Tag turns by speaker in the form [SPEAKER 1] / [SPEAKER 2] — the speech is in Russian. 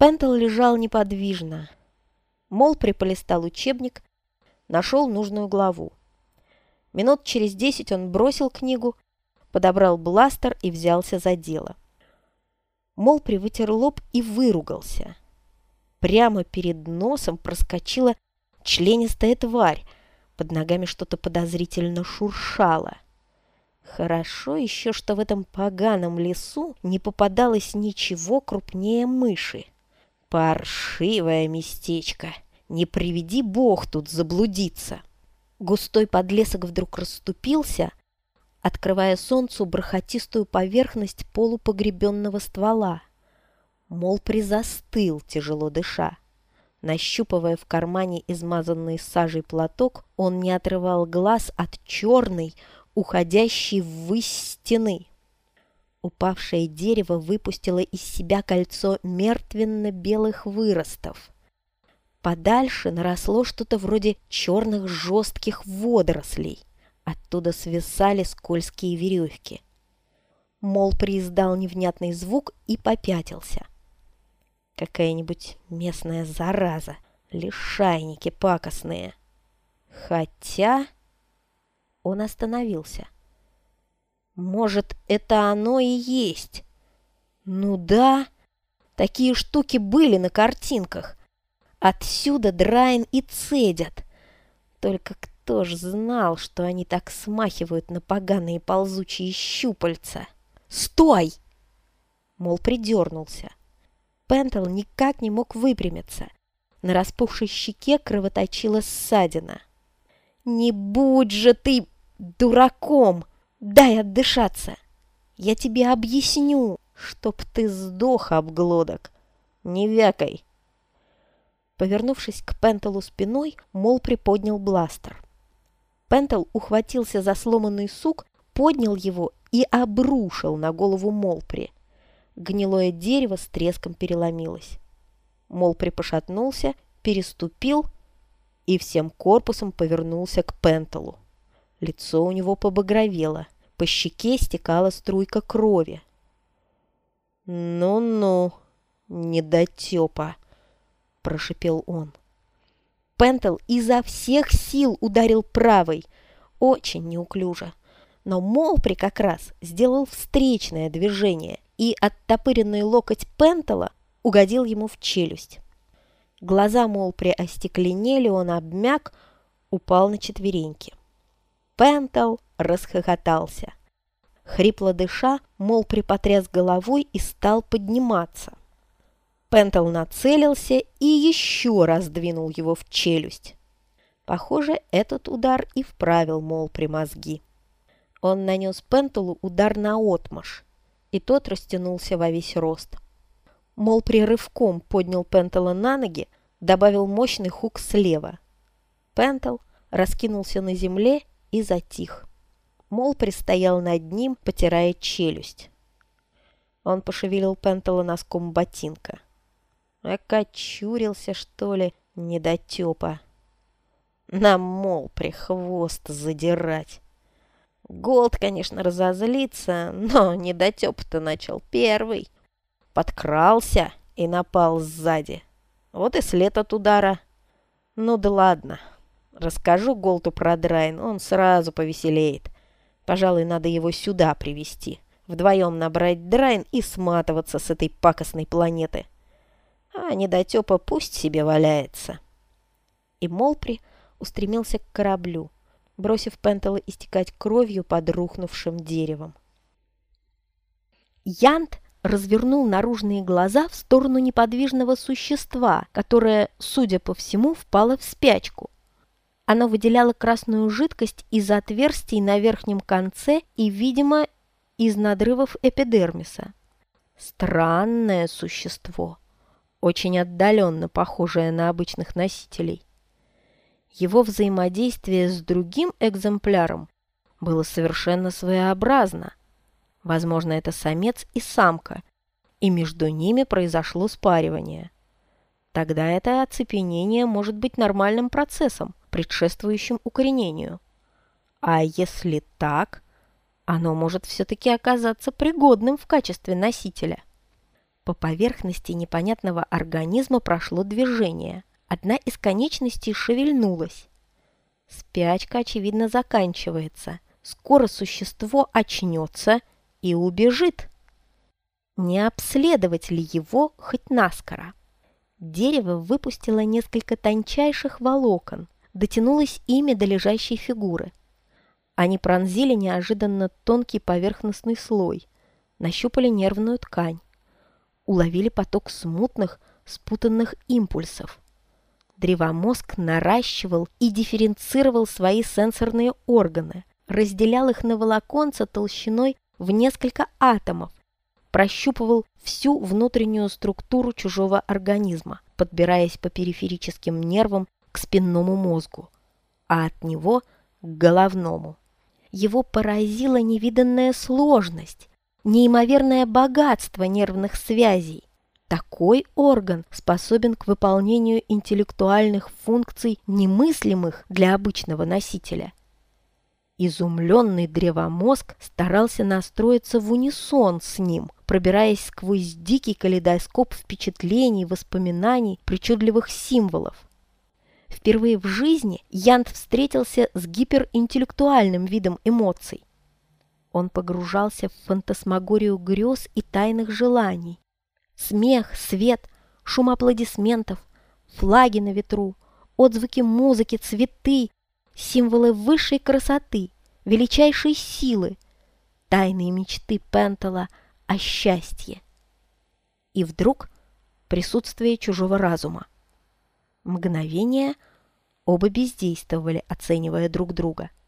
[SPEAKER 1] Пентл лежал неподвижно. Мол приполистал учебник, нашел нужную главу. Минут через десять он бросил книгу, подобрал бластер и взялся за дело. Мол привытер лоб и выругался. Прямо перед носом проскочила членистая тварь, под ногами что-то подозрительно шуршало. Хорошо еще, что в этом поганом лесу не попадалось ничего крупнее мыши. Паршивое местечко. Не приведи бог тут заблудиться. Густой подлесок вдруг расступился, открывая солнцу бархатистую поверхность полупогребенного ствола. Мол, призастыл, тяжело дыша. Нащупывая в кармане измазанный сажей платок, он не отрывал глаз от черной, уходящей ввысь стены. Упавшее дерево выпустило из себя кольцо мертвенно-белых выростов. Подальше наросло что-то вроде черных жестких водорослей. Оттуда свисали скользкие веревки. Мол прииздал невнятный звук и попятился. Какая-нибудь местная зараза, лишайники пакостные. Хотя... Он остановился. Может, это оно и есть? Ну да, такие штуки были на картинках. Отсюда Драйн и цедят. Только кто ж знал, что они так смахивают на поганые ползучие щупальца? «Стой!» Мол, придернулся. Пентл никак не мог выпрямиться. На распухшей щеке кровоточила ссадина. «Не будь же ты дураком! Дай отдышаться! Я тебе объясню, чтоб ты сдох, обглодок! Не вякай!» Повернувшись к Пентелу спиной, Мол приподнял бластер. Пентел ухватился за сломанный сук, поднял его и обрушил на голову Молпри. Гнилое дерево с треском переломилось. Молпри пошатнулся, переступил и всем корпусом повернулся к Пентелу. Лицо у него побагровело, по щеке стекала струйка крови. «Ну-ну, недотепа!» – прошипел он. Пентл изо всех сил ударил правой, очень неуклюже. Но Молпри как раз сделал встречное движение, и оттопыренный локоть Пентела угодил ему в челюсть. Глаза Молпри остекленели, он обмяк, упал на четвереньки. Пентл расхохотался. Хрипло дыша, Молпри потряс головой и стал подниматься. Пентл нацелился и еще раз двинул его в челюсть. Похоже, этот удар и вправил Молпри мозги. Он нанес Пентелу удар на отмаш, и тот растянулся во весь рост. Молпри рывком поднял Пентела на ноги, добавил мощный хук слева. Пентел раскинулся на земле и затих. Молпри стоял над ним, потирая челюсть. Он пошевелил Пентела носком ботинка. Окочурился, что ли, недотепа. Нам, мол, прихвост задирать. Голт, конечно, разозлится, но недотепа-то начал первый. Подкрался и напал сзади. Вот и след от удара. Ну да ладно. Расскажу Голту про Драйн, он сразу повеселеет. Пожалуй, надо его сюда привести. Вдвоем набрать Драйн и сматываться с этой пакостной планеты а недотепа пусть себе валяется. И Молпри устремился к кораблю, бросив Пентела истекать кровью под рухнувшим деревом. Янт развернул наружные глаза в сторону неподвижного существа, которое, судя по всему, впало в спячку. Оно выделяло красную жидкость из отверстий на верхнем конце и, видимо, из надрывов эпидермиса. Странное существо очень отдаленно похожее на обычных носителей. Его взаимодействие с другим экземпляром было совершенно своеобразно. Возможно, это самец и самка, и между ними произошло спаривание. Тогда это оцепенение может быть нормальным процессом, предшествующим укоренению. А если так, оно может все-таки оказаться пригодным в качестве носителя – По поверхности непонятного организма прошло движение. Одна из конечностей шевельнулась. Спячка, очевидно, заканчивается. Скоро существо очнется и убежит. Не обследовать ли его хоть наскоро? Дерево выпустило несколько тончайших волокон, дотянулось ими до лежащей фигуры. Они пронзили неожиданно тонкий поверхностный слой, нащупали нервную ткань, уловили поток смутных, спутанных импульсов. Древомозг наращивал и дифференцировал свои сенсорные органы, разделял их на волоконца толщиной в несколько атомов, прощупывал всю внутреннюю структуру чужого организма, подбираясь по периферическим нервам к спинному мозгу, а от него к головному. Его поразила невиданная сложность, неимоверное богатство нервных связей. Такой орган способен к выполнению интеллектуальных функций, немыслимых для обычного носителя. Изумленный древомозг старался настроиться в унисон с ним, пробираясь сквозь дикий калейдоскоп впечатлений, воспоминаний, причудливых символов. Впервые в жизни Янт встретился с гиперинтеллектуальным видом эмоций. Он погружался в фантасмагорию грез и тайных желаний. Смех, свет, шум аплодисментов, флаги на ветру, отзвуки музыки, цветы, символы высшей красоты, величайшей силы, тайные мечты Пентала о счастье. И вдруг присутствие чужого разума. Мгновение оба бездействовали, оценивая друг друга –